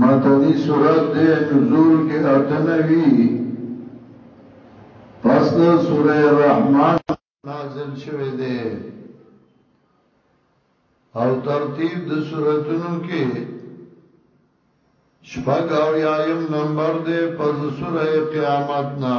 مدنی سورت دې نزول کې اتنوي پس د سوره رحمان نازل شوه دې او ترتیب د سوراتونو کې شپږ او یایم نمبر دې پس سوره قیامت نا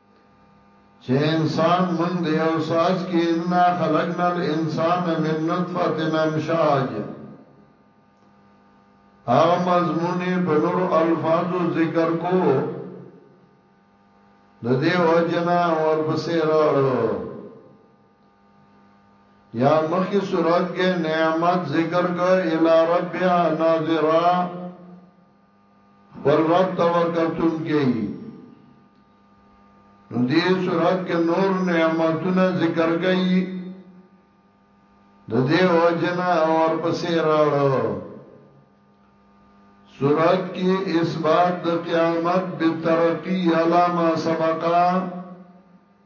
چه انسان مونږ د یو څاڅکي انا خلقنا الانسان من نطفة امشاج هغه مضمون په نور الفاظو ذکر کو د دې وجنا ورپسې راړو یا مخی صورت کې نعمت ذکر کو الی ربها ناظرہ پر رب توکلتون کې نو دې صورت کې نور نعمتونه ذکر کړي د دې وجنا اور پسې راړو سورت کې اثبات د قیامت بالترقی علامه سبقا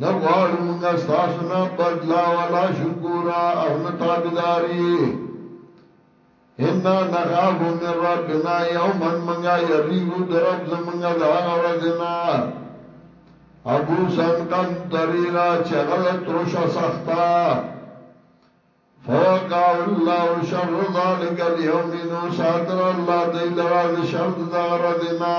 نه غواړو مونږ ستاسو نه بدلا ولا شکر او نه تابعداري ان نخاف من ربنا یوما مونږه یریګو درب زمونږه د هغه ورځ نه ابو سن قم تریرا چغه ترشا سختا فوقع الله شر ذلك اليوم نو ساتر الله دیل راز شر دغه ورځ نه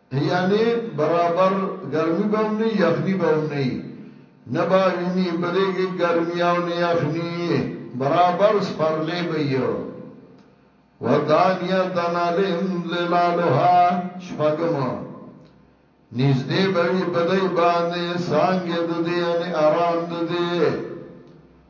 یعنې برابر ګرمي به هم نه وي، یخني به هم نه وي، نه به ویني په دې کې ګرمي او نه یخني، برابر سپرلی به وي. ودانیة علیهم ظلالها، شپږم، نږدې به وي په دوی باندې څانګې د دې، یعنې ارام د دې.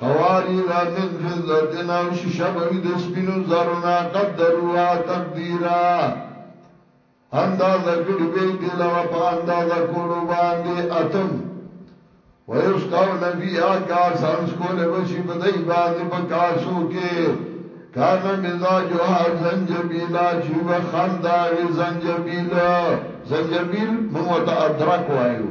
قواریر من فضت او شیشه بوی د سپینو زرونا قدروا تقدیرا اندازه کړي به دی لره په اندازه کولو باندې اتم ويسقو نفي اکاس انس کول بشي په دای باندې په کاسو کې کان مزاج ها زنجبیلا چې وخندا زنجبیل زنجبیل موږ ته ادرک وایو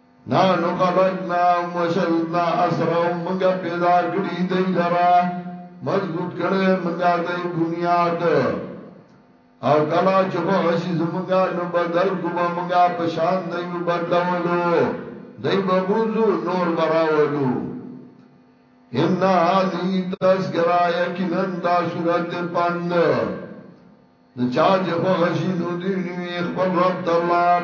نحن خلقناهم وشددنا اسرهم منګه پیدا کړی دی لرا مضبوط کړی منګه دی بنیاد او کلا چې خوشي زمونږه نو بدل کومه منګه پشان دی بدلولو دی بغوزو نور براولو ان هذه تذکرہ یقینا دا صورت پند نو چا چې خوشي نو دی نیو خپل رب دلار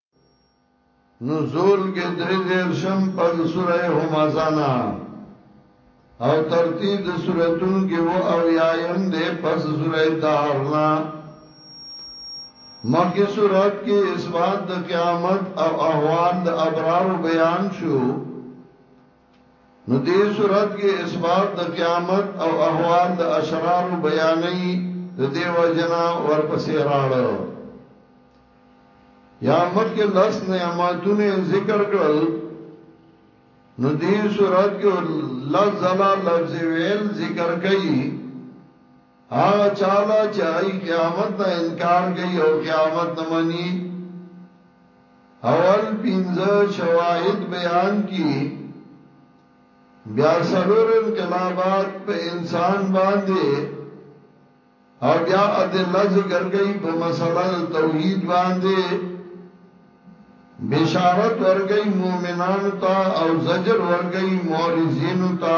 نزول کې درې دیر شم په سوره همزانا او ترتیب د سوراتونو کې و او یایم دې پس سوره دارنا مخی صورت کې اثبات د قیامت او احوال د ابرار بیان شو نو دې صورت کې اثبات د قیامت او احوال د اشرار بیانې د دې وجنا ورپسې راړو یا مخکې لس نعمتونه ذکر کړل نو دې صورت کې لز زلا لفظ ویل ذکر کړي هغه چا له چې هغه قیامت نه انکار کوي او قیامت نه مني اول پنځه شواهد بیان کی بیا سلور انقلابات په انسان باندې او بیا ادله ذکر کوي په مسله د توحید باندې بشارت ورګي مؤمنانو ته او زجر ورګي مورزینو ته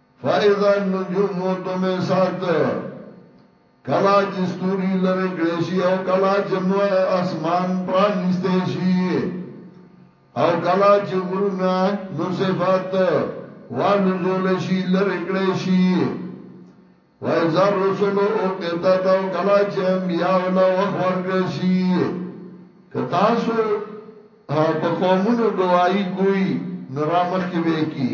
فاذا النجوم طمسات کلا چې ستوري لره کړې شي او کلا چې مو اسمان پرانیسته شي او کلا چې غرونه نو صفات والو زول شي لره کړې شي وایذا رسول او کتا تا او کلا چې انبیا او لو خبر کړې شي کتا سو په قومونو گواہی کوئی نرامخ کې وکی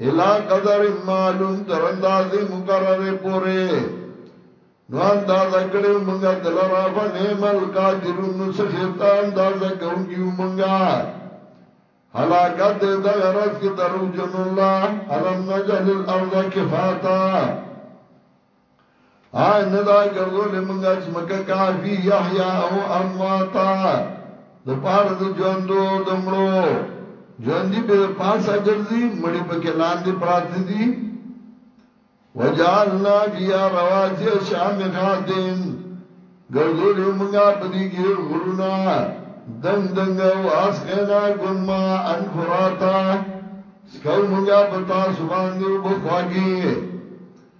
الی قدر معلوم تر اندازې مقرره پورې نو اندازه کړو مونږه دلرا فنیم القادرون نو سخیتا اندازه کونکیو مونږه حلاکت دے دا غرز کی درو جن اللہ علم نجل الارض کفاتا آیا نه دا ګرځولې مونږه ځمکه کافی یحیا او امواتا د پاره د ژوندو د مړو ژوندی به د پاسه ګرځي مړی په کې لاندې پراته دي وجعلنا فيها رواسي شامخات ګرځولې مونږه په دې کې غرونه دنګ دنګ او اسخنا ګما انفراتا سکو مونږه په تاسو باندې وبخواږي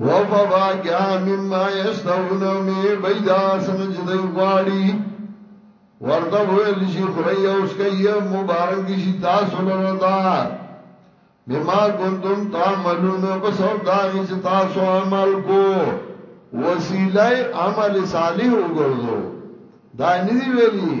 وفواکه مما یشتهون او می بیدا سن چې دوی غواړي ورته ویل شي خوري او سکي مبارک دي شي تاسو لره دا مما کنتم تعملون په سر دا چې تاسو عمل کو وسیله عمل صالح وګرځو دا ندی ویلي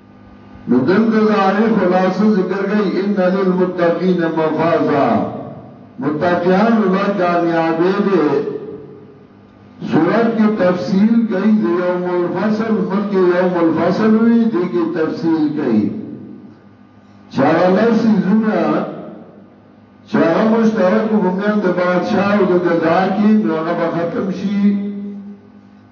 نو دلته د هغې خلاصه ذکر کوي، ان للمتقین مفازا، متقیانو له کامیابې دې، سورت کې تفصیل کوي د یوم الفصل، مخکې یوم الفصل وي، دې کې تفصیل کوي چې هغه لس څیزونه چې هغه مشترک په میان د بادشاه او د ګدا کې نو هغه به ختم شي.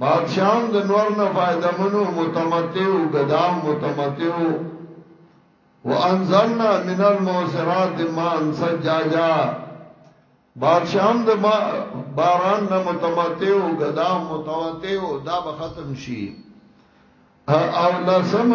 بادشاهان د نور نه فائده من او متمتع او ګدا او متمتع او وانزلنا من الموسرات ما انسجاجا بادشاهان د باران نه متمتع او ګدا او متمتع او دا به ختم شي او لسم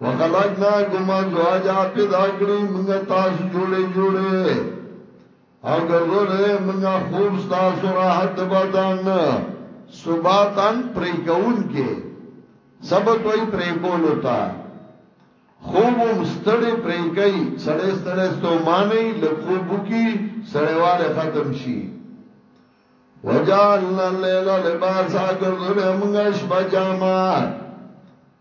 وخلقناکم ازواجا پیدا کړی منګه تاسو جوړې جوړې او ګرځولې منګه خوب تاسو راحت د بدن صباتن پرې کون کې سبت وای پرې کول ہوتا خوب مستړې پرې کوي سړې سړې ستومانه لکوب کی سړېواله ختم شي وجعلنا الليل لباسا ګرځولې منګه شپه جامه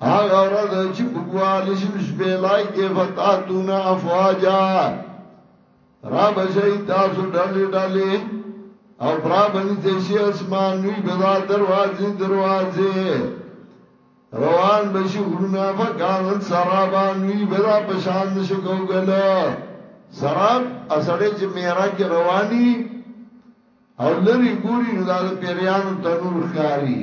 هغه ورځ چې بګوال شي شبېلای کې فتاتون افواجا را بشي تاسو ډلې ډلې او برا بني تشي اسمان نوی بدا دروازې دروازې روان بشي غرونه فکانت سرابا نوی بدا پشان شکو ګل سراب اسړې چې میرا کې رواني او لری ګوري نو دا پیریانو تنور ښکاری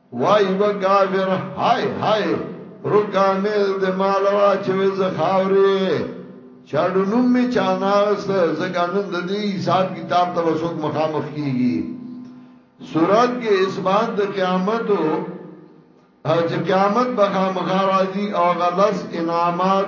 وای و کافر های های رکانه د مال واچوي زخاوري چاډو نوم می چاناست زګانن د دې حساب کتاب ته وسوک مخامخ کیږي سورات کې اثبات د قیامت او چې قیامت به خامخا راځي او غلس انعامات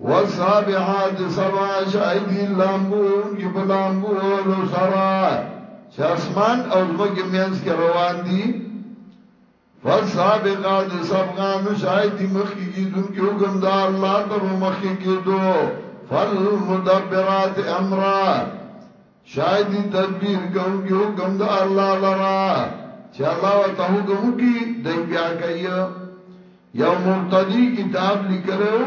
والسابحات سبا شاهدی لامبو وونکي په لامبو ولو سرا چې اسمان او زمکه مینس کې روان دي فالسابقات سبقا نو شاهدی مخ کې کیدونکي حکم دا الله ته مخ کې کېدو فالمدبرات امرا شاید دی تدبیر کوونکی حکم د الله لرا چې الله وته حکم کی دی بیا کوي یو مرتدی کتاب لیکلو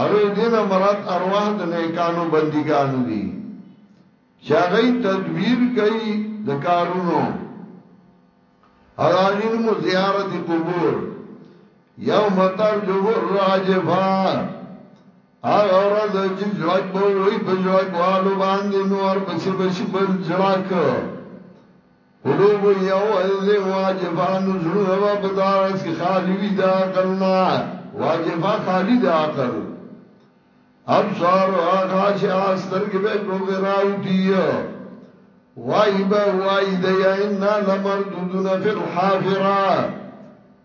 او دین مراد ارواح د نیکانو بندګانو دي چې هغه تدبیر کوي د کارونو او هغه مو زیارت قبور یوم ترجف الراجفه هغه ورځ چې ژړک به ووي په ژړکوالو باندې نو ورپسې به شي بل ژړک قلوب یومئذ واجفه نو زړونه به په دا ورځ کې خالي وي د عقل نه واجفه خالي د عقل ابصارها خاشعه سترګې به ټوکې راوتي وای به وای دی انا لمردودون فی الحافره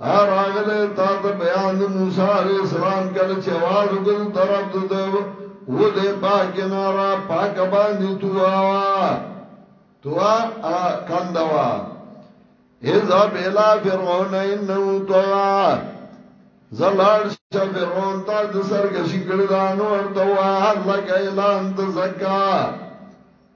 ها راغلې تاته بیان د موسی علیه السلام کله چې اواز وکړ طرف د ده و دې پاک نارا پاک باندې توا وا توا کندوا اذا بلا فرعون انه طغى زلال شا فرعون تا د سرګشي کړه دا نو ورته واه لکه اعلان تزکا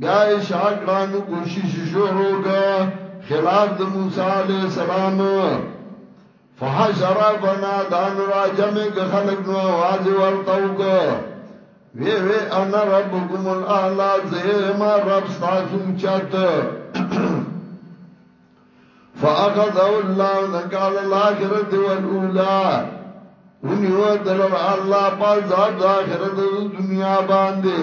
بیا یې شا کړه نو کوشش یې شروع کړ خلاف د موسی علیه السلام. فحشر فنادی نو راجمع کړ خلک نو اواز یې ورته وکړ وی وی انا ربکم الاعلی زه یم رب ستاسو اوچت فاخذه الله نکال الاخرة والاولى ونیو دلر الله په عذاب د آخرت او دنیا باندې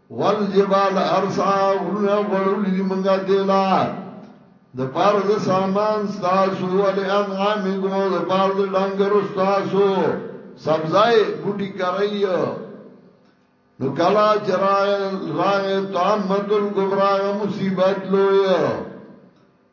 والجبال ارسا غرونه غړولي دي مونږه تیلا د پاره د سامان ستاسو ولې انعامکم او د پاره د ډنګرو ستاسو سبزای بوټي کرای نو کلا چراغ راغ تامت الکبرا مصیبت لوی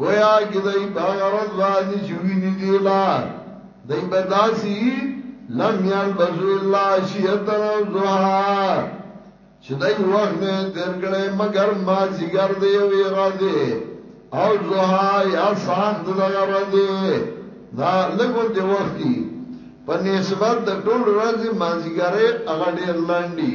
ګویا کې دای په هغه ورځ باندې چې ویني دی لار دای به داسي لم یلبسو الا عشیتن او ضحا چې دای وخت نه تیر کړي مگر ما زیګر دی او ورځې او ضحا یا ساخ د دغه ورځې دا لګون دی وختي په نسبت د ټول ورځې مازیګرې هغه ډیر لنډي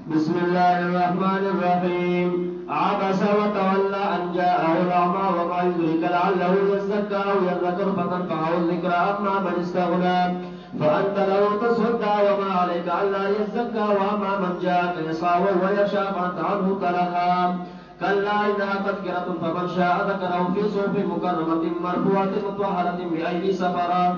بسم اللہ الرحمن الرحیم عبس و تولى ان جاء الرحمة و قال ذلك لعله يزكى و يذكر فتنفعه الذكر اما من استغنى فأنت له تصدى وما عليك ألا يزكى وأما من جاءك يسعى وهو يخشى فأنت عنه تلهى كلا إنها تذكرة فمن شاء ذكره في صوف مكرمة مرفوعة مطهرة بأيدي سفرة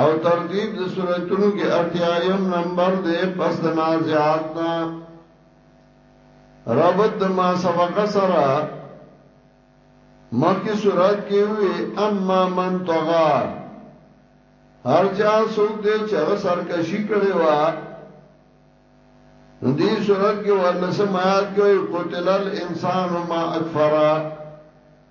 او ترتیب د سورتونو کې اتیایم نمبر دی پس د نازعات نا ربط د ما سبق سره مخی سورت کې وی اما من طغا هر چا سوک دے چر سرکشی کړي وا دی سورت کې ورلسم آیات کې قتل الانسان ما اکفرا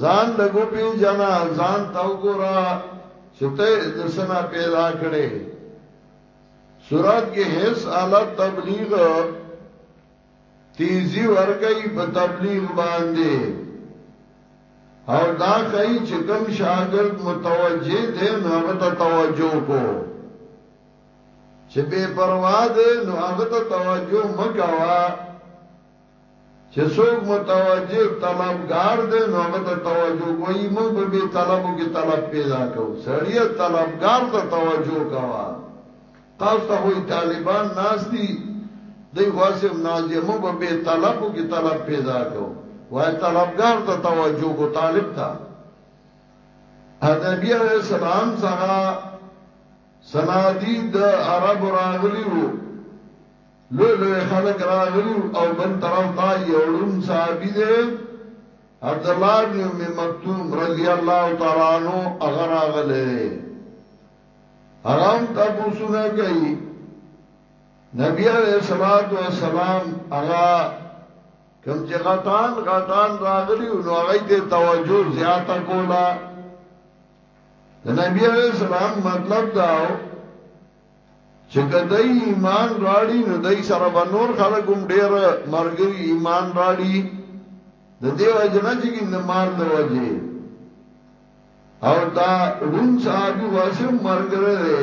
ځان لږ وپېژنه، ځان ته وګوره چې ته یې د څه نه پیدا کړې. سورت کې هېڅ اله تبلیغ تیزی ورکوي په تبلیغ باندې او دا کوي چې کوم شاګرد متوجه دی نو هغه ته توجه کو چې بے پروا دی نو هغه ته توجه مکوا چې څوک متوجه طلبګار دی نو هغه ته توجه کوه یی موږ په بی طلبو کې طلب پیدا کوو سړیه طلبګار ته توجه کوه تاسو ته خو طالبان ناس دي دی خو هسې هم ناس دي موږ په بی طلبو کې طلب پیدا کوو وای طلبګار ته توجه کو طالب ته نبی علیہ السلام څنګه سنادی د عرب راغلی وو لوی لوی خلق راغلی وو او بل طرف تا یو ړوند صحابي دی عبدالله ابن ام مکتوم رضی الله تعالی عنہ هغه راغلی دی هغه هم تپوسونه کوي نبی علیہ الصلوۃ والسلام هغه کم چې غټان غټان راغلی نو هغه ته توجه زیاته کوله د نبی علیہ السلام مطلب داو چې کدی ایمان راړي نو دای سره به نور خلک هم ډیر مرګري ایمان راړي د دې وجنه چې ګند مال د وجه او دا روم صحابي واسه مرګره ده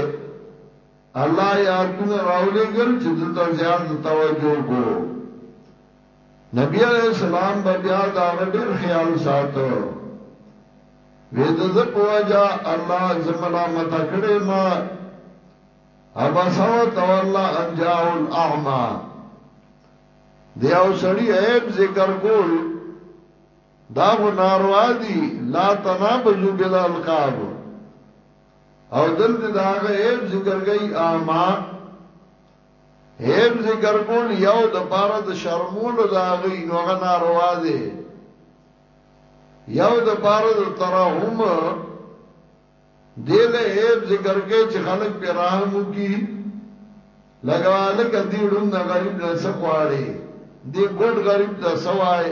الله یا تون راولې ګل چې د زیات توجه کو نبی علیہ السلام به بیا دا ډیر خیال ساتو وې د ز په وجا الله زملا مت کړې ما ابا سو تولا ان جاء الاعمى دی او سړی عیب ذکر کول دا غو ناروا دی لا تنابزو بلا القاب او دل داغه عیب ذکر گئی اعمى هيم ذکر کول یو د پاره د شرمولو د هغه نو هغه ناروا دی یو د پاره د ترحم دل هيم ذکر کې چې خلک په رحم کی لګواله کدی ړوند غریب نه سکواړي دی ګډ غریب ته سوای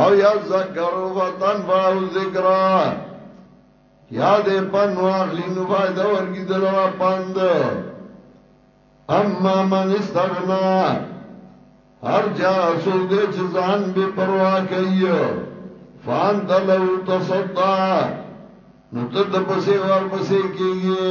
او یا ذکر و تنفع ذکر یا دې پن واخلی نو فائدہ ورګی دلرا پند اما من استغنا هر جا سوګ دې چې ځان به پروا کوي فان دلو تصدا نو ته د پسې ور پسې کیږي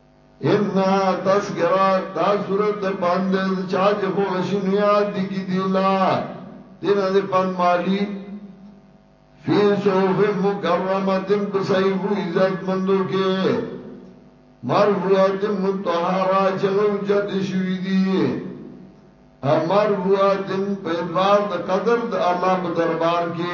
انها تذکرہ دا صورت د پند د چا چې خو غشي نه یاد دي کی دی لا دینه د پند مالی فی صوف مکرمت په صحیح عزت مندو کې مرفوعات متطهرا چغو چت شوی دی امر فوات په ادوار د قدر د الله په دربار کې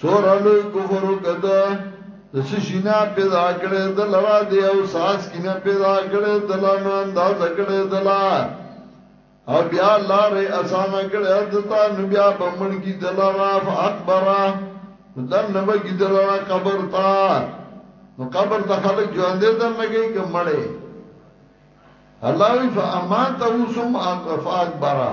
سور لوی کفر وکړه د سشینا پیدا کړي د لرا دی او ساس کینه پیدا کړي د لانو انداز کړي د لا او بیا لارې اسان کړي د تا نو بیا بمړ کی د لرا اکبره دن نبا کی د لرا قبر تا نو قبر ته خلک ژوند دې دن لګي کمړې الله وی فامان ته وسم اکبره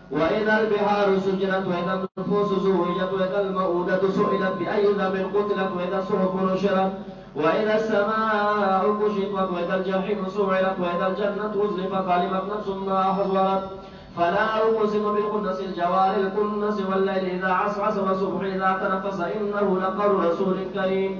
وإذا البحار سجنت وإذا النفوس زوجت وإذا المؤودة سئلت بأي ذنب قتلت وإذا الصحف نشرت وإذا السماء كشطت وإذا الجحيم سعرت وإذا الجنة أزلفت علمت نفس ما أحضرت فلا أقسم بالقدس الجوار الكنس والليل إذا عسعس وسبح إذا تنفس إنه لقول رسول كريم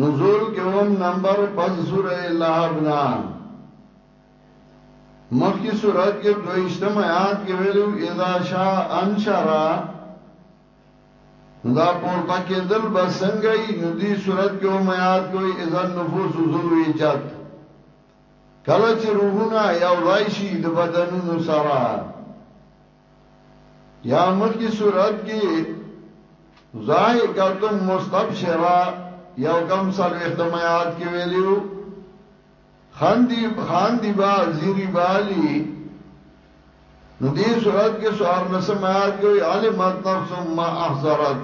نزول کې اووم نمبر پس سوره لهب نه مخکې سورت کې دویشتم آیات کې ویلو اذا شاء انشرا نو دا پورته کېدل به څنګه یې نو دې صورت کې هم یاد کوي اذا نفوس زوی جت کله چې روحونه یو راشي د بدنونو سره یا مخی صورت کی ضاحکتم مستبشرا یو کم سلویخ دمیات کی ویلیو خاندی خاندی با زیری بالی نو دی صورت کې سوار لسم آیات کې علمت نفس ما احذرت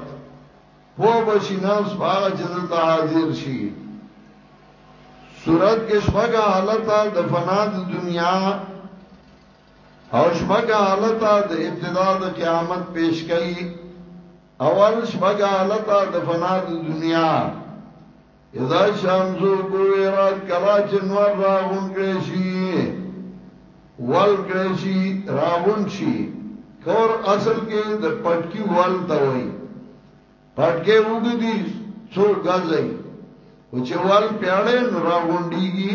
پو بشی نفس باغا چیز تا حاضر شي صورت کې شپږه حالت د فنا د دنیا او شپږ حالته د ابتدا د قیامت پیش کړي اول شپږ حالته د فنا د دنیا اذا شمس کویرات کلا چنور راغون کړشی ول کړشی راغون شي کور اصل کې د پټکی ول تا وای پټکی وګدي څو غزای او چې ول پیاړې راغونډيږي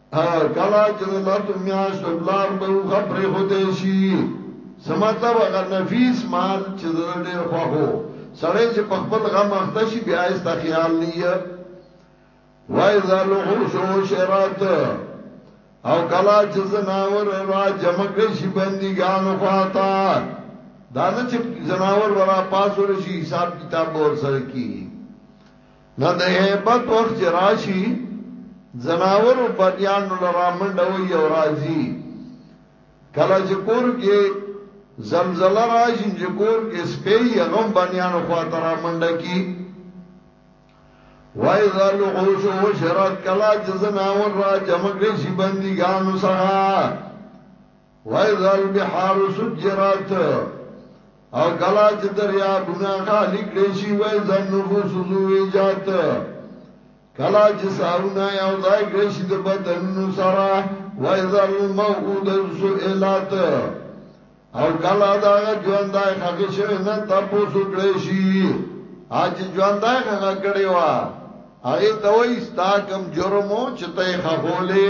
کلا چې د لاتو میاشت بلار ته وخه پرې خوده شي سمطلب هغه نفیس مال چې د ډېر خوخو سړی چې په خپل غم اخته شي بیا یې ستا خیال نیه وای زالو خوشو شرات او کلا چې زناور را جمع کړی شي بندګانو خواتا دا نه چې زناور ورا پاسور شي حساب کتاب ور سره کیږي نه د هیبت وخت راشي زناور او بنیان لرا منډه وي او راځي کله چې کور کې زلزلہ راشي چې کور کې سپي غم بنیان خو تر منډه کی وای زال غوش او شرات کلا جزناور را جمع کړي شي بندګانو سره واذا البحار سجرت او کلا چې دریابونه خالی کړی شي واذا النفوس زوجت کلا چې ساونه یو ځای کړی شي د بدنونو سره واذا الموعود سئلت او کلا دا ژوندای خغه شوی نه تاسو کړی شي اج ژوندای خغه کړی وا هغه ته وای ستا کم جرمو چې ته خغولې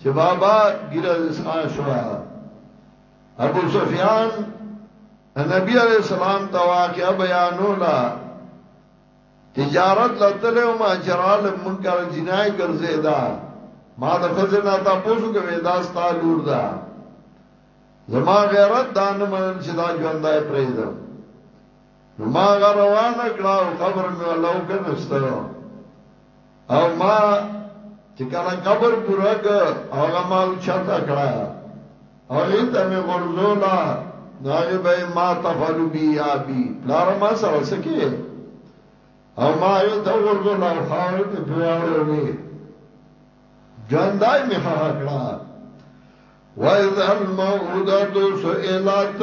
چې بابا ګیره اسخا شو ابو سفیان نبی علیہ السلام ته واقعا بیانولا تجارت لتلو ما جرال منکر جنای ګرځیدا ما د خزنه تا پوسو کې ودا ستا لور دا زما غیرت دان من چې دا ژوندای پرېدم نو ما هغه روانه کړه او قبر مې ولا وکنسته او ما چې کله قبر پوره کړ هغه ما اوچته کړه هغه ته مې غرزولا ناغه به ما تفعل بی یا بی پلار ما سره سکه او ما یې ته غرزولا او خاور ته پیواړو نه ژوندای مې ها کړه وایذ الموعوده سئلات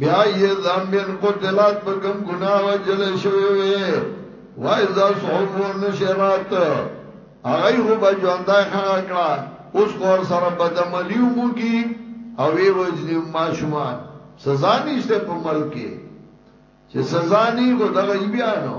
بیا یې ذنبن قتلات په کوم ګناه وجل شوی وي وای ز صحف نشرات هغه خو به ژوندای خغه کړه اوس خور سره بدعملیو موږي او وی وجنی ماشومان سزا نشته په ملک کې چې سزا نه کو دغه بیانو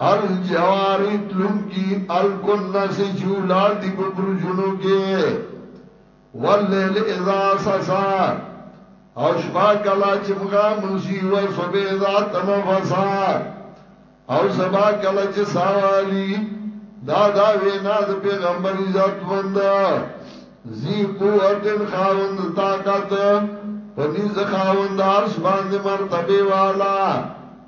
الجواری تلونکی الکنس چی ولار دی په برجونو کې واللیل اذا سسا او شپا کلا چې مغا منسی و صبح اذا تنفسا او سبا کلا چې ساوالی دا دا وینا د پیغمبر عزت مند زی قوت خاوند طاقت پنیز خاوند عرش باندې مرتبه والا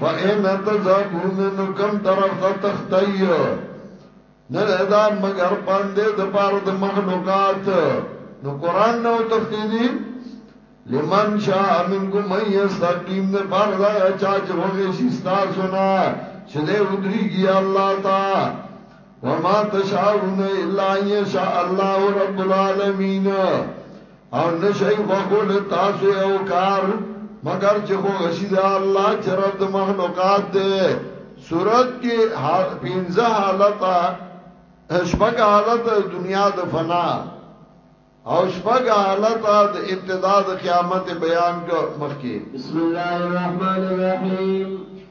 فأين تذهبون نو کم طرف ته تختي نه دا مگر پاندې د پاره د مخلوقات نو قران نو تختی دي لمن شاء منکم من یستقیم نه پر دا چا چې وغه شي تاسو نه چې دې ودریږي الله تا وما تشاؤون الا ان شاء الله رب العالمین او نه شئ خوښولی تاسو یو کار مګر چې خوښ شي د الله چې رب د مخلوقات دی صورت کې پنځه حالته شپږ حالت دنیا د فنا او شپږ حالت د ابتدا د قیامت بیان کو مخکې بسم الله الرحمن الرحیم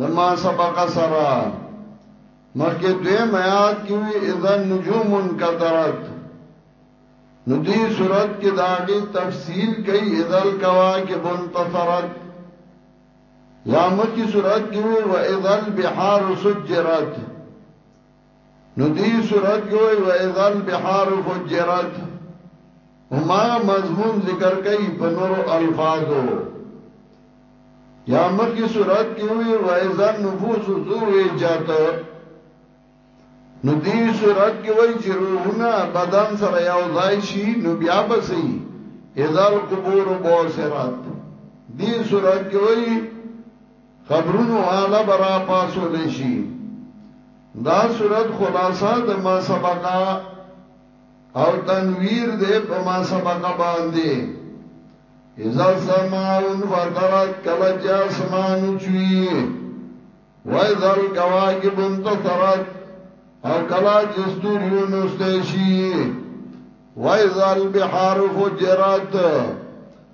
لما سبق سرا مخکې دوی میات کې وی اذا نجوم کترت نو دې صورت کې داغي تفصیل کوي اذا الكواكب انتصرت یا مخکې صورت کې وی و اذا البحار سجرت نو دی صورت کې وای و اذا البحار فجرت هما مضمون ذکر کوي په نور الفاظو یا مخی صورت کې وی و اذا النفوس زوجت نو دی صورت کې وای چې روحونه بدن سره یو ځای شي نو بیا بسي اذا القبور بوسرت دی صورت کې وای قبرونو آله به را پاڅول شي دا صورت خلاصه د ما سبقه او تنویر دې په ما سبقه باندې اذا سماون فطرت کله چې اسمان چوي وای ذل کواکب انتثرت او کلا جستوریو نوستیشی وای ذل بحار فجرت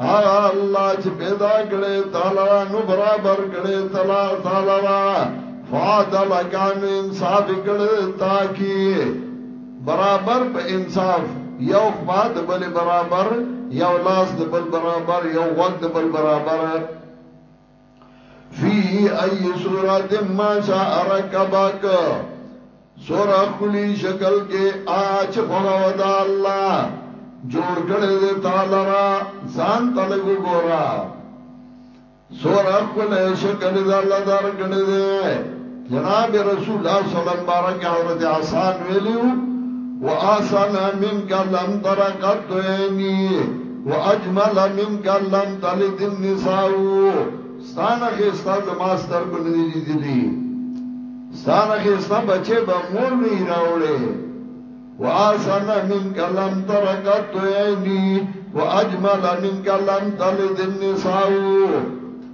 هغه الله چې پیدا کړي تعالی را نو برابر کړي تعالی تعالی را فاضل کان انصاف کړي تا کی برابر په انصاف یو خوا د بل برابر یو لاس د بل برابر یو وخت د بل برابر فی ای صورت ما شاء رکبک سور اخلی شکل کې آچ خوغه ودا الله جوړ کړی دی تعالی را ځان تلګو ګورا سور اخلی شکل دی الله دار کړی دی جناب رسول الله صلی الله علیه وسلم بارک حضرت حسن ویلو واسن منك لم تر قد عيني واجمل منك لم تلد النساء ستانه کې ستاسو د ماستر باندې لیدلې ستانه کې ستاسو بچي به مور نه راوړې واسن منك لم تر قد عيني واجمل منك لم تلد النساء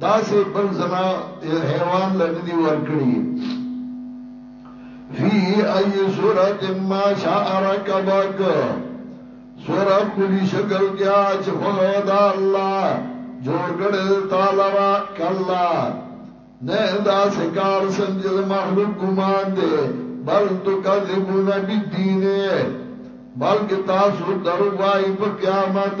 داسې بل زما حیوان له نه دي ورکړي فی ای صورت ما شاء رکبک سورا کلی شکل کیا چې خوغه دا الله جوړ کړی تعالی را کلا نه دا سکار سمجه د مخلوق ګمان دی بل تو کذبون بالدین بلکې تاسو درو وای په قیامت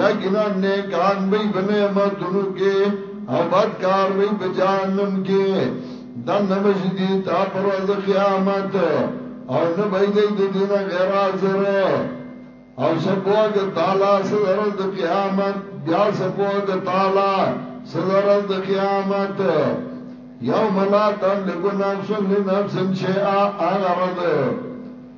یقینا نیکان وی په نعمتونو کې او بدکار وی په جهنم کې دنه بشي دي تا پر ورځ قیامت او نه به دې د دینه غیر حاضر او سبوګ تعالی سره د قیامت بیا سبوګ تعالی سره د قیامت یوم لا تملک نفس لنفس شیئا اغرد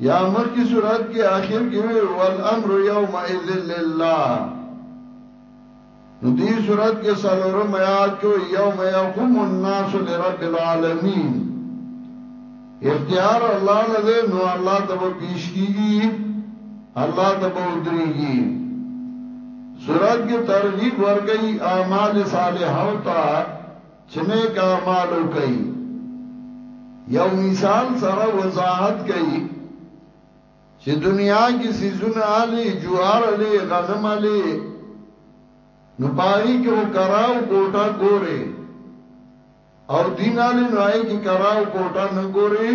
یا مخکی صورت کی آخر کی وی والامر یوم اذن لله نو دی صورت کی سلورم آیات کی وی یوم یقوم الناس لرب العالمین اختیار الله لده نو الله تبا پیش کیگی الله تبا ادریگی صورت کی ترغیب ورکی اعمال صالحو تا چې نیک اعمال وکړي یو مثال سره وضاحت کوي چې دنیا کې سيزونه علي جوار علي غنم علي نو پای کې او کراو کوټه ګوري او دین علي نو آی کې کراو کوټه نه ګوري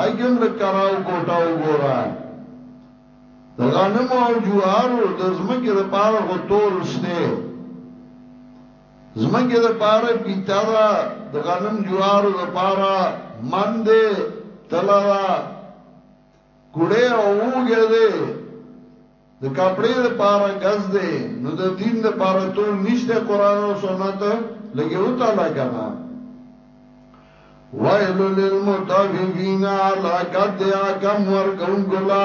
آی کې هم له کراو کوټه وګورا د غنم او جوارو د زمکه لپاره غو تول شته زمونږ د پاره پیته ده، د غنم جوارو د پاره من دی، تله ده، کوړی او اوږی دی، د کپړې د پاره ګز دی، نو د دین د پاره تول نشته قرآن او سنت لږې وتله کنه. ویل للمطففین هلاکت دی حکم ورکوونکو له.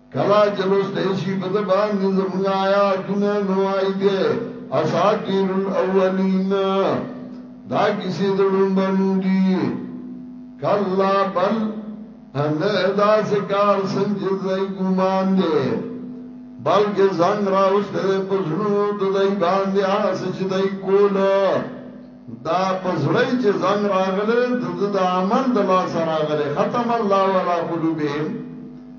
کلا چې لوستې شي په د باندې زمونږ آیاتونه نو آئی دے اساطیر الاولین دا کسی دلون بنو دی کلا بل نه دا سکار سنجه زی گمان دے بلکې زنګ راوسته په زړو د دای باندې اس چې دای کول دا پزړی چې زنګ راغله د عمل د لا سره راغله ختم الله ولا قلوبهم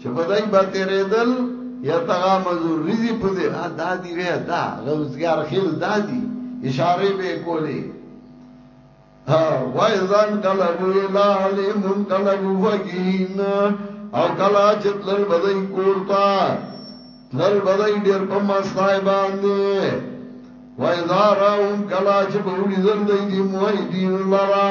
چې په دای به تېرېدل یا تغامز الرزي په دې ها دا دی وی دا غوزګار خیل دا دی اشاره به کولې ها وای ځان کله وی لا علی من کله وفقین او کله چې تل بدای کوړتا تل بدای ډېر په مستای باندې وای زارا اون کله چې په وړي زندګی موه دین لرا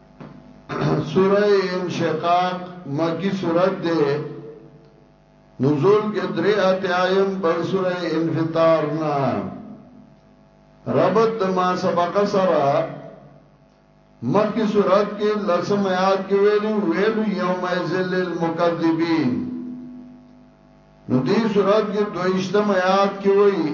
سوره انشقاق مکی سورت دے نزول کے درے اتیایم پہ سوره انفطار نا ربط دما سبق سرا مخی سورت کے لسم آیات کے ویلو ویلو یوم ایزل للمکذبین نو دی سورت کے دویشتم آیات کے وئی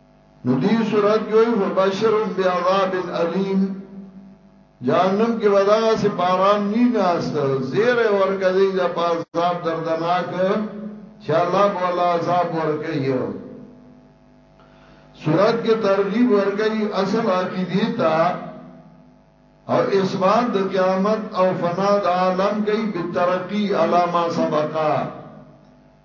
نو دی صورت کې وي فبشرهم بعذاب الیم جهنم کې وداغه سي پارام ني ناست زیر ورکه دی د عذاب دردناک چې الله بولا عذاب ورکي صورت کې ترغیب ورکي اصل عقیدی تا او اسمان د قیامت او فنا د عالم کوي بترقی علامه سبقا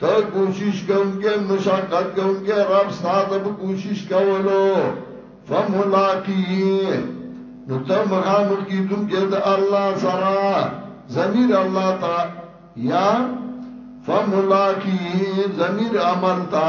ته کوشش کوونکې مشقت کوونکې رب ستا ته په کوشش کولو فملاقی نو ته مخامخ کیدونکې د الله سره ضمیر الله تا یا فملاقی ضمیر عمل تا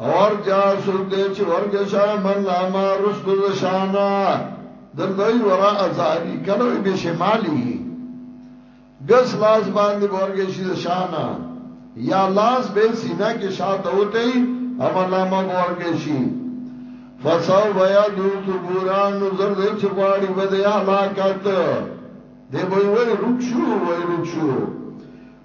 او هر چا څوک دی چې ورکه شا من لاما رستو د شانا در دوی ورا ازاری کلوی بی شمالی گس لاس باندې ورکه شي د شانا یا لاس به سینا کې شاته ہوتے اما لاما ورکه شي فسو بیا دو تبوران نظر دی چې غواړي بده هلاکت دی به وای رک شو وای رک شو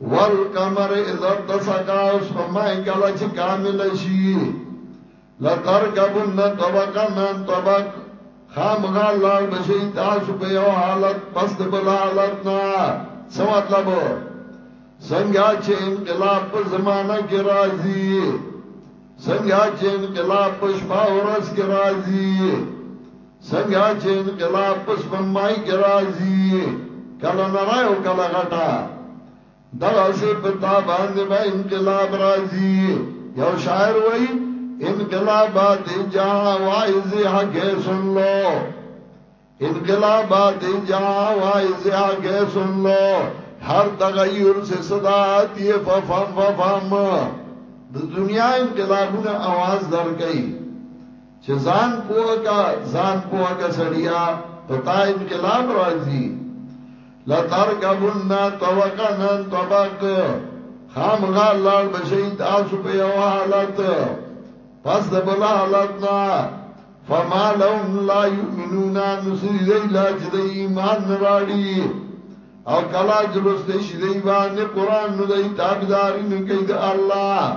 والقمر اذا تسقا اس فرمائی کلا چی کامل شی لترکبن طبقا من طبق خامغا لار بشی تاسو په یو حالت پس د بل حالت نه څه مطلب څنګه چې انقلاب په زمانہ کې راځي څنګه چې انقلاب په شپه ورځ کې راځي څنګه چې انقلاب په سپمای کې راځي کله نړۍ او کله غټه دغه سه پتا باندې به انقلاب راځي یو شاعر وای انقلابات جا وایز حق سن لو انقلابات جا وایز حق سن لو هر تغیر سے صدا آتی ہے ففام ففام د دنیا انقلابونه आवाज درکې چې ځان پوه کا ځان پوه کا سړیا پتا انقلاب راځي لترکبن طبقا طبق خامغا لار بشي تاسو په یو حالت پس د بل حالت نه فما لهم لا يؤمنون نسری دی لا چې د ایمان نراړي او کلا جلوس دی شي دی باندې قران نو دی تابعداري نه کوي د الله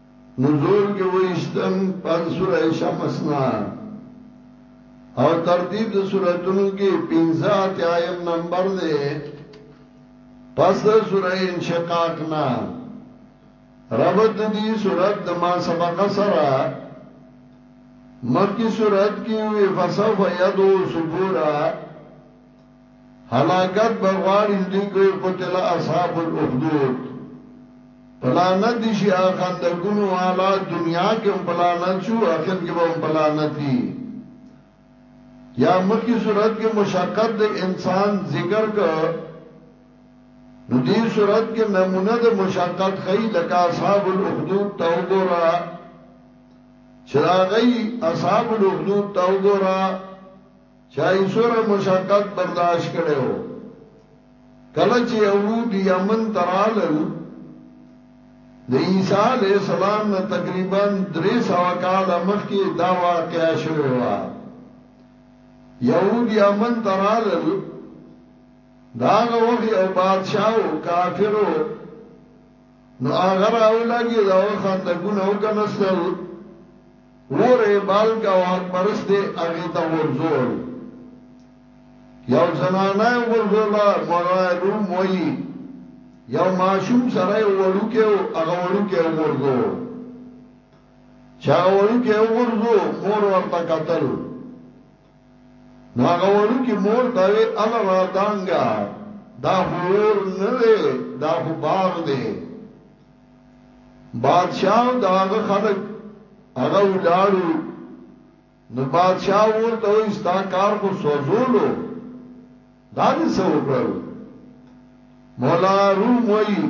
نزول کې ویشتم پنځ سوره شمس نه او ترتیب د سوراتونو کې پنځه اتیایم نمبر دی پس د سوره انشقاق نه ربط دی سورت د ما سبق سره مخکی سورت کی وی فصف یدو سبورا هلاکت به غواړي دوی کو قتل اصحاب الاخدود پلانت دي شي خندقونو والا دنیا کې هم پلانت شو اخر کې به هم پلانت دي یا مخکې صورت کې مشقت د انسان ذکر کو نو دې صورت کې نمونه د مشقت خی لکه اصحاب الاخدود ته وګوره چراغی اصحاب الاخدود ته وګوره چا یې څوره مشقت برداشت کړی و. کله چې یهود یمن ته رالل، د عیسی علیه السلام نه تقریبا درې سوه کاله مخکې دا واقعه شوې وه. یهود یمن ته رالل، د هغه وخت یو بادشاه و، کافر و، نو هغه راولګېد او خندقونه وکنستل، وره بالکه واک پرست دی هغه ته غورځول یو زنانه غورځولا مولانا روم وایي یو ماشوم سره وړو کې او هغه وړو کې غورځو چا وړو کې غورځو مور ورته قتل نو هغه وړوکې مور ته وې اله راتانګه دا خو اور نه دی دا خو باغ دی بادشاہ او دا هغه خلک هغه ولاړو نو بادشاہ ورته وې ستا کار خو سوزولو دا دې څه وکړل مولا روم وې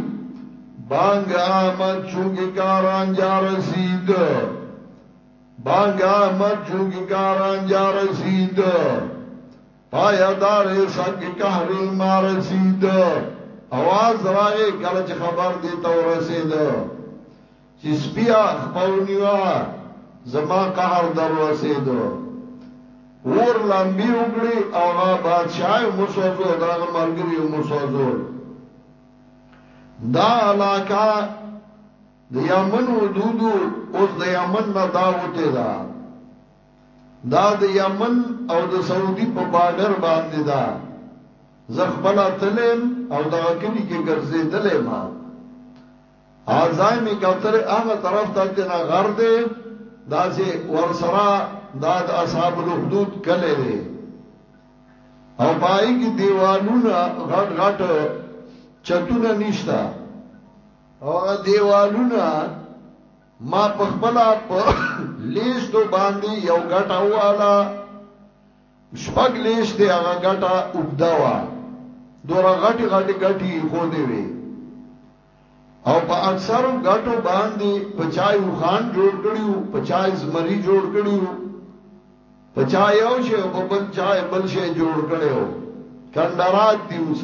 بانګ آمد چونګې کاران جا رسید بانک احمد جوگی کاران جا رسید پایدار سب کی کهر ما رسید اواز راغی کله چې خبر دی ته ورسید چې سپیا خپونیوا زما قهر در رسید ور لمبی وګړي او غا بادشاہ مسوزو دا ملګری مسوزو دا علاقہ د یمن حدود اوس د یمن نه دا وته دا دا د یمن او د سعودي په بارډر باندې دا زخبلا تلم او دا کلی کې ګرځې دلې ما ازای می کتر هغه طرف ته دنا غر دې دا چې ورسرا دا د اصحاب الحدود کله دې او پای کې دیوالونه غټ غټ چتونه نشتا هغه دیوالونه ما په خپل په لیستو باندې یو ګټه واله شپږ لیست هغه ګټه وګدا وا دورا غټي غټي غټي خو دی وی او په اکثر غټو باندې پچای وخان جوړ کړیو پچای زمری جوړ کړیو پچای او شه په بل چای بل شه جوړ کړیو کندرات دی اوس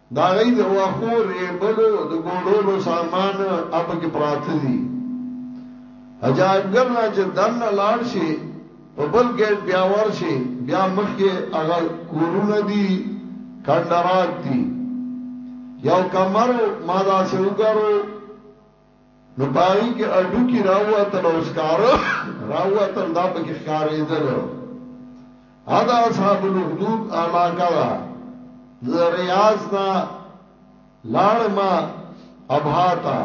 د هغوی د واښو رېبلو د ګوډولو سامان هم پکې پراته دي. عجایبګر نه چې دننه لاړ شې، په بل ګېټ بیا ورشې، بیا مخکې هغه کورونه دي، کنډرات دي. یو کمر و، ما داسې وګرو. نو په هغې کې هډوکي راووتل او سکاره راووتل دا پکې ښکارېدل هدا اصحاب الخدود اماکه ده د ریاض نه لاړم ابها ته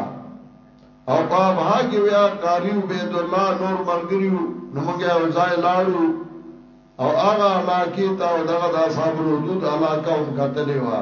او په ابها کې بیا قاری عبید الله نور ملګریو نو موږ یو ځای لاړو او هغه علاقې ته او دغه د اصحاب الحدود علاقه هم کتلې وه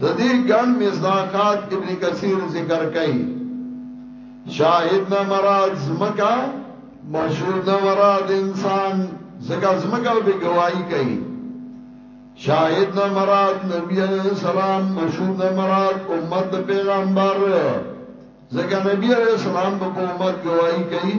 د دې ګڼ مصداقات ابن کثیر ذکر کوي شاهد نه مراد زمکا مشهود نه مراد انسان زکا زمکا به گواہی کوي شاهد نه مراد نبی علیہ السلام مشهود نه مراد امت پیغمبر زکا نبی علیہ السلام په امت گواہی کوي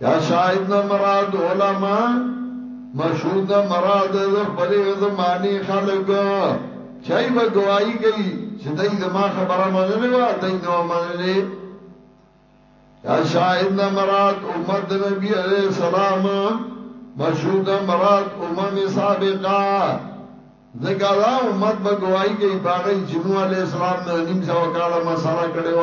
یا شاید نه مراد علما مشهور نه مراد د خپل زمانه خلک چای به گواہی کوي چې دای زما خبره منلې و دای نو منلې یا شاید نه مراد امت نبی علیہ السلام مشهور نه مراد امم سابقہ ځکه دا امت به گواہی کوي باغی جنو علیہ السلام نه نیم سو کاله مسله کړې و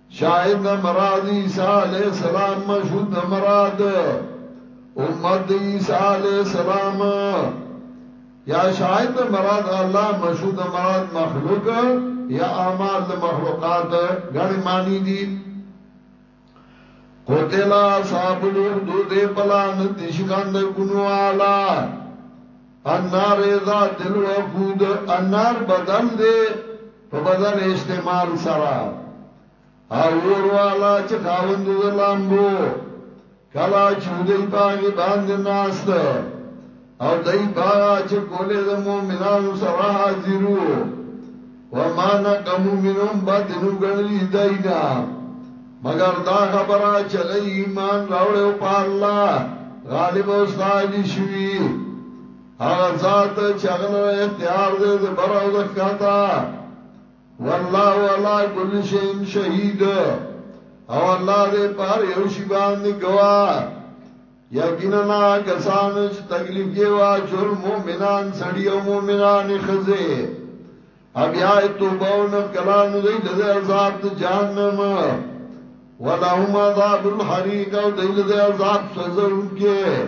شاید نه مراد عیسی علیہ السلام مشهود نه مراد امت عیسی علیہ السلام یا شاید نه مراد الله مشهود نه مراد مخلوق یا اعمال مخلوقات غنی معنی دي قتلا صاحب الحدود پلان دشکند کنو آلا النار ذات الوقود النار بدل دے په بدن استعمال سره او اور والا چې خاوند د لامبو کلا چودی پاغی باند ناست او دای پاغا چې کولې د مؤمنانو سره حاضرو وما نقمو منهم بدنو ګڼلی داینا مگر دا خبره چې ایمان راوړې او په الله غالب او ستایلی شوی هغه ذات چې هغه له اختیار دې د بر او د ښکتا والله ولا کل شین شهید او الله دې پر یو شی باندې گوا یقینا کسان چې تکلیف کې وا جل مؤمنان سړی او مؤمنان خزه بیا توبه او نه کلانو دې له عذاب د جهنم ولهم عذاب الحریق او دې له عذاب سزا ورکه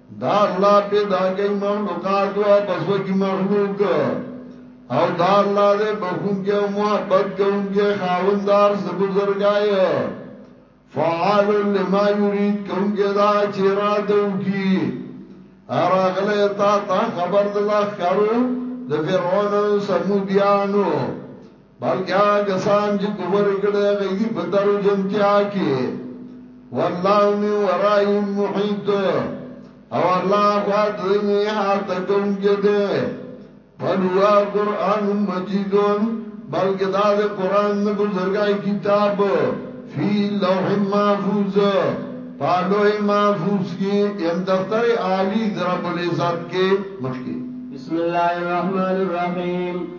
دا الله پیدا کوي مخلوقات او بس وږي مخلوق او دا الله دې بخون کې او محبت کوم کې خاوندار سبزرګای فعال لما يريد کوم کې دا چې را دو کی اراغله تا تا خبر د ځخرو د فرعون او سمودیانو بلکې هغه کسان چې کفر یې کړی هغوی دي په درجنتیا کې والله من ورائهم محیط او الله خوا د دوی نه احاطه کوونکی دی بل هو قرآن مجید بلکې دا د قرآن نه بزرګای کتاب فی لوح محفوظ په لوح محفوظ کې یم دفتر عالی درب العزت کې مخکې بسم الله الرحمن الرحیم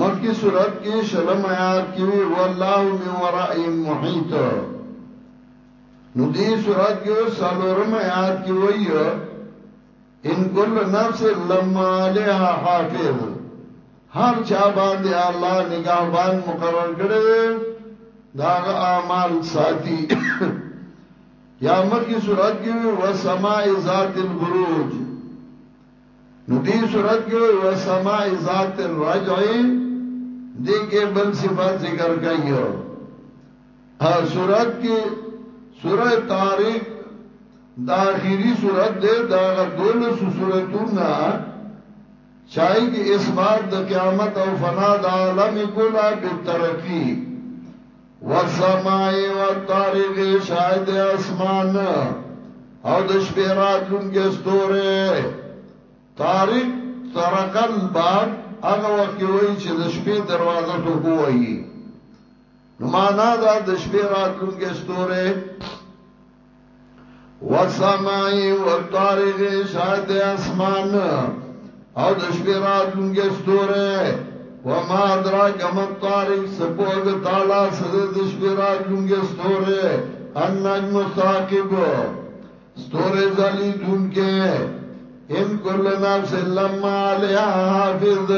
مخکې سورت کې شلم آیات کې وی والله من ورائهم محیط نو دې سورت کې او سالورم آیات کې وایي ان کل نفس لما علیها حافظ هر چا باندې الله نگہبان مقرر کړی دی دا اعمال ساتي یا مخکې صورت کې و سماء ذات البروج نو دې صورت کې وي وسماء ذات الرجع دې کې بل صفات ذکر کوي ها صورت کې سوره طارق دا اخیری صورت دې دا غدول سورتونه چای کې اسباد د قیامت او فنا د عالم کلا به ترقی والسماء والطارق شاهد اسمان او د شپې راتلونکې ستوره طارق طرق الباب هغه وخت وی چې د شپې دروازه ته کوی نو معنا دا د شپې راتلونکې ستوره وسمائی والطارق شاید اسمان او د شپې راتلونکې ستوره وما ادراک ما الطارق سپوږ تعالی سره د شپې راتلونکې ستوره النجم الثاقب ستوره زلی دونکې ان کل نفس لما علیها حافظ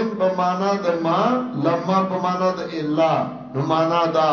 ان په معنا د ما لما په معنا د الا نو معنا دا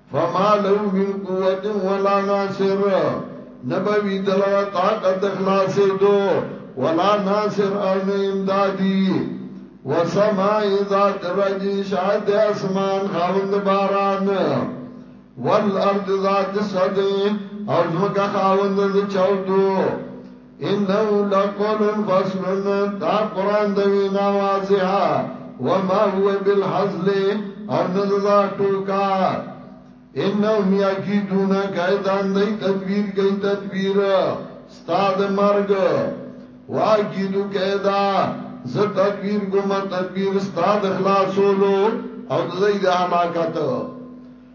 فما له من قوت ولا ناصر نبوی دلرا طاقت دخلاص دو ولا ناصر او نه امدادی وسماء ذات الرج شاید اسمان خاوند باران والارض ذات الصدع او زمکا خاوند چودو انه لقول فصل دا قران د وینا واضحه وما هو بالحزل او نذا ټوکا انهم یکیدون کیدان دی تدبیر کئی تدبیر استاد مرگ واکیدو کیدا ز تدبیر کوم تدبیر استاد خلاصولو او د دې د حماقت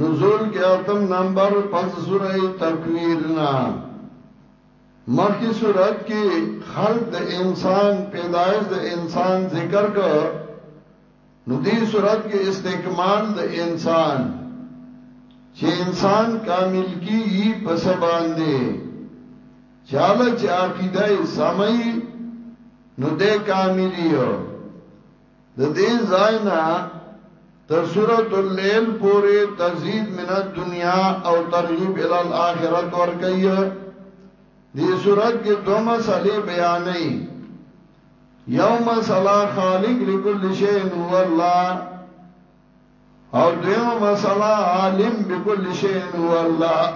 نزول کې اتم نمبر پس سوره تکویر نه مخکې صورت کې خلق د انسان پیدایش د انسان ذکر کو نو دې صورت کې استکمال د انسان چې انسان کامل کیږي په سبان دی چاله چې عقیده سمي نو دې کاملیو د دې زاینا تر سورۃ الليل پورې تزيد من الدنيا او ترغيب ال الاخره ور کوي دې سورۃ کې دوه مسلې بیانې یو مسله خالق لكل شيء هو الله او دیمه مسله عالم بكل شيء هو الله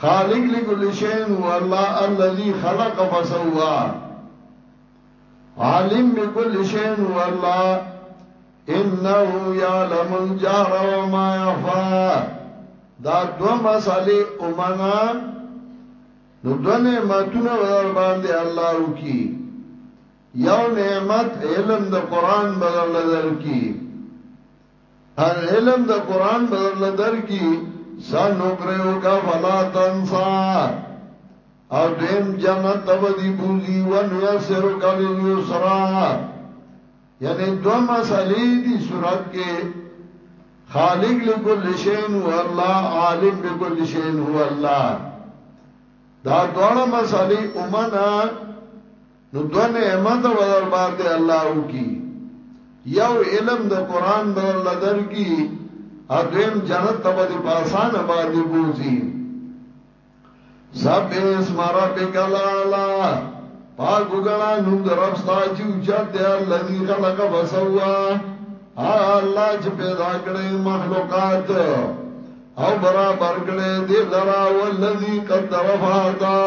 خالق لكل شيء هو الله الذي خلق فسوى عالم بكل شيء هو الله انه يعلم الجهر وما يخفى دا دو مسالي امنا نو دو نعمتونه بدر باندې الله وکي یو نعمت علم د قران بدل لدر کی هر علم د قران بدل لدر کی سان نوکریو کا فلا تنسا او دیم جنت تبدی بوزی ونیا سرو کلی لیو سرا یعنی دو مسئلی دی صورت کے خالق لکل شین هو اللہ عالم لکل شین هو اللہ دا دوڑا مسئلی امنا نو دو نعمت به در باندې الله وکي یو علم د قران به الله درکي اذن جنت ته به په آسان باندې بوزي سب اسم ربک الاعلى پاک وګڼا نوم د رب ستا چې اوچت دی الذي خلق فسوا الله چې پیدا کړې مخلوقات او برابر کړې دې لرا والذي قدر فهدا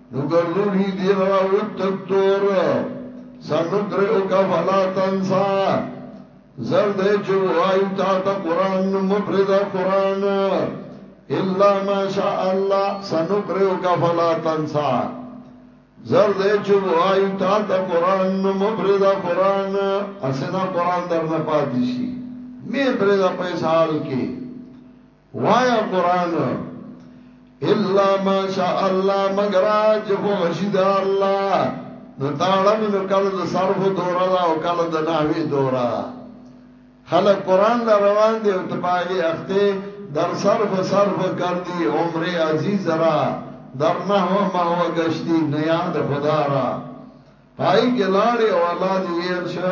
نو ګرځولي دی را او تکتور سنقرئ کا فلا تنسا زرد جو وایو تا تا قران نو مفرد قران الا ما شاء الله سنقرئ کا فلا تنسا زرد جو وایو تا تا قران نو مفرد قران اسنا قران در نه پاتې شي می پرې دا پیسې حال کې وایا قران الا ما شاء الله مگر چې خو غشي د الله نو تاړه مې نو کله د صرف دوره دا او کله د نحوی دوره دا خلک قران لا روان دي او تباغي اخته در صرف صرف کر دی عمر عزیز را در نحو ما هو گشتی نیاد خدا را پای کې لاړې او الله دې یې ارشه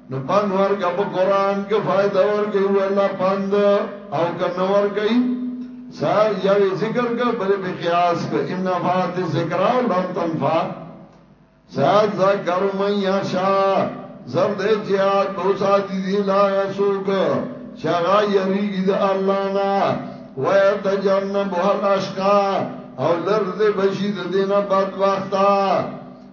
نو پند ورکه په قران کې فائدہ ورکي ولا پند او کنه ورکي سا یا ذکر کا بل په قیاس کا ان فات ذکر او لم تنفع سا ذکر من یشا زر دې چې او ساتي دي لا سوک شغا یریږي د الله نه وای ته جنب هل اشقا او لر دې بشي د دینه بد وخته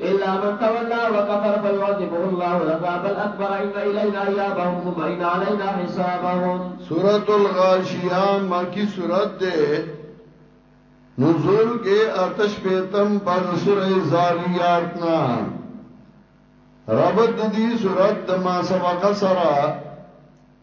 الا من تولی وکفر فیعذبه الله العذاب الاکبر ان الینا ایابهم ثم ان علینا حسابهم. سورة الغاشیة مکی سورت دې نزول کې اته شپېتم بعد سورة زاریات نه ربط دې سورت د ما سبق سره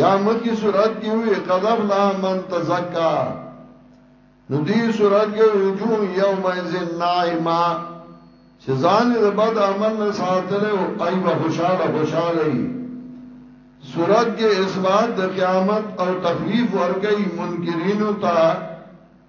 یا مخ کی صورت کی وی قد افلح من تزکا نو دی صورت کی وجو یوم ازن نائما چې ځان د بد عمل نه ساتل او ای به خوشاله خوشاله ای صورت کې اثبات د قیامت او تخویف ورګی منکرینو ته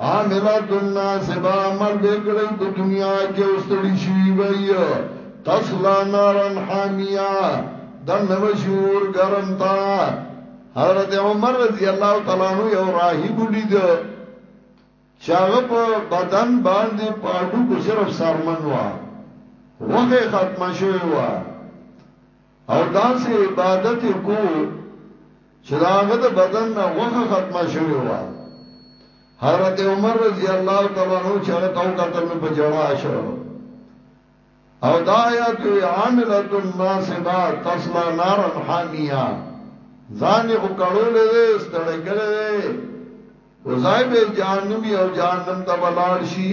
عاملة ناصبة عمل به کړی په دنیا کې او ستړي شوي به وي، تصلی نارا حامیه دننه به شي اور ګرم ته. حضرت عمر رضی الله تعالی عنه یو راهب ولید چې هغه په بدن باندې په هډوکو صرف سرمن وه، غوښه یې ختمه شوې وه. او داسې عبادت کو چې دا هغه د بدن نه غوښه ختمه شوې وه حضرت عمر رضی الله تعالی عنہ چې هغه تو قتل په جړا شو او دا آیات وی عاملۃ الناصبہ تصلا نار حامیہ ځان یې وکړولې ستړې کړې خو ځای به جهنم یو جهنم ته بلاړ شي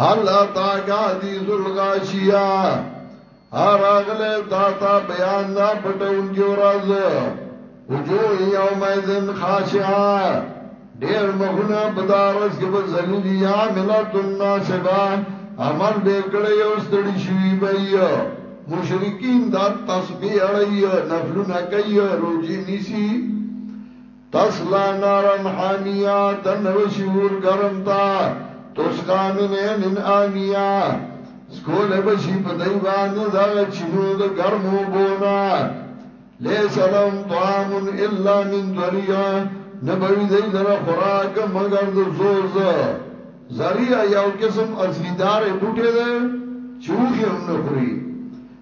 هل اتا کا دی ذل غاشیا هر اغله تا تا بیان دا پټون کې ورځ وجو یوم اذن خاشعا ډیر مخونه بدارس کې به ذلیل یا ملت الناس با عمل به کړی او ستړي شوی به یو مشرکین دا تسبیح اړی نفلونه کوي روزي نیسی تسلا نارن حامیا دنوی شیور گرم تا تسقا من این ان آنیا سکول بشی په دای باندې دا چینو د ګرمو بونا لیس لهم طعام الا من ذریع نبوی دی لره خوراک مگر د زوز ذریع یو قسم ازمیدار بوټی دی چوخی هم نخوری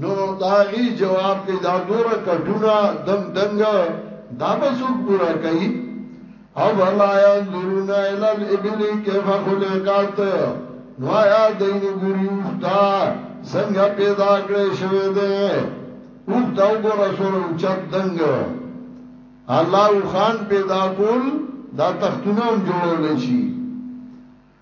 نو داغي جواب کې دا دور کټونه دم دنګ دا به څوک پورا کوي او ولا ينظرون الى الابل كيف خلقت نو آیا دین ګوري اوختا څنګه پیدا کړې شوې ده اوختا وګوره سور اوچت دنګ الله خان پیدا کول دا تختونه هم جوړول شي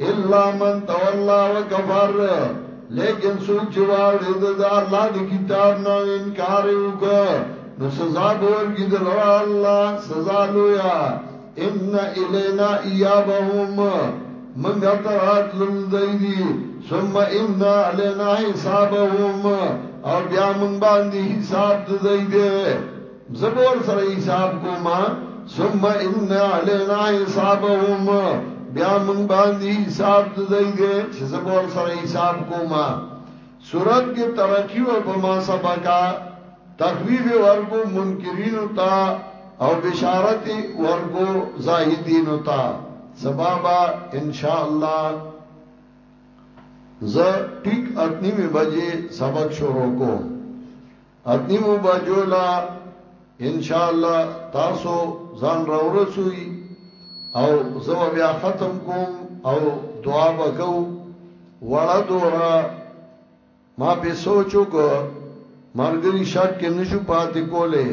الا من تولى وكفر لیکن څوک چې واړې د الله د کتاب نه انکار وکړ نو سزا به ورګي د لرا الله سزا لویا ان الینا ایابهم من غترات للذیدی ثم ان علینا حسابهم او بیا من باندې حساب د زیدی زه به ورسره حساب کوم ثم ان علينا حسابهم بیا مونږ باندې حساب د زید چې زه به ورسره حساب کوم صورت کې ترقی او په ما سبقا تخویف ورکو منکرین تا او بشارت ورکو زاهدین تا سبابا ان شاء الله ز ټیک اتنی می بجې سبق شروع کوم اتنیمو بجو لا ان شاء الله تاسو ځان را ورسوي او زو بیا ختم کوم او دعا وکاو وړه دورا ما په سوچو کو مرګري شک کې نشو پاتې کوله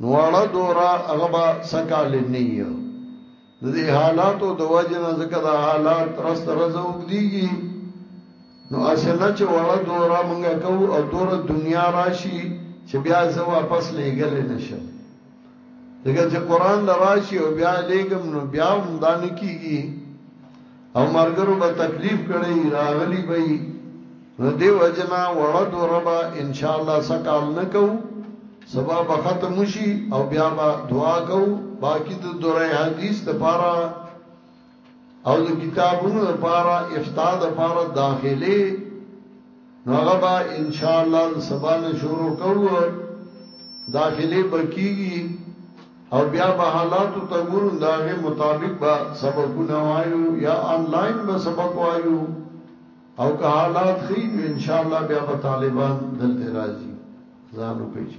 نو وړه دورا هغه با سکال نه یو د دې حالاتو د وجه نه ځکه دا حالات ترس ترس وګديږي نو اصله چې وړه دوره مونږه کو او دوره دنیا راشي چې بیا زه واپس لېګل نشم دغه چې قران لراشي او بیا لېګم نو بیا هم دانه کیږي او مرګرو به تکلیف کړی راغلی به یی نو دی وجنا وړه دوره به ان شاء الله سکال نه کو سبا به ختم شي او بیا به دعا کو باقی د دوره حدیث د پاره او د کتابونو د پاره افتاد د پاره داخله نو هغه به انشاءالله د سبا نه شروع کوو داخلي بکیږي او بیا به حالاتو ته ګورو دا غي مطابق به سبقونه وایو یا انلاین به سبق وایو او که حالات خي نو انشاءالله بیا به طالبان دلته راځي ځانو کوي چې